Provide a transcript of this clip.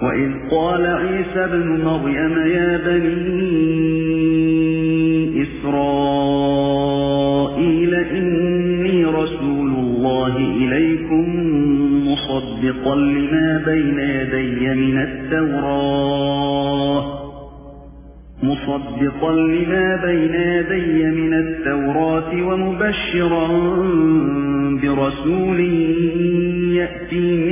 وإذ قال عيسى بن مريم يا بني إسرائيل إني رسول الله إليكم مصدقا لما بين يدي من التوراة مصدقا لما بين يدي من التوراة ومبشرا برسول يأتي من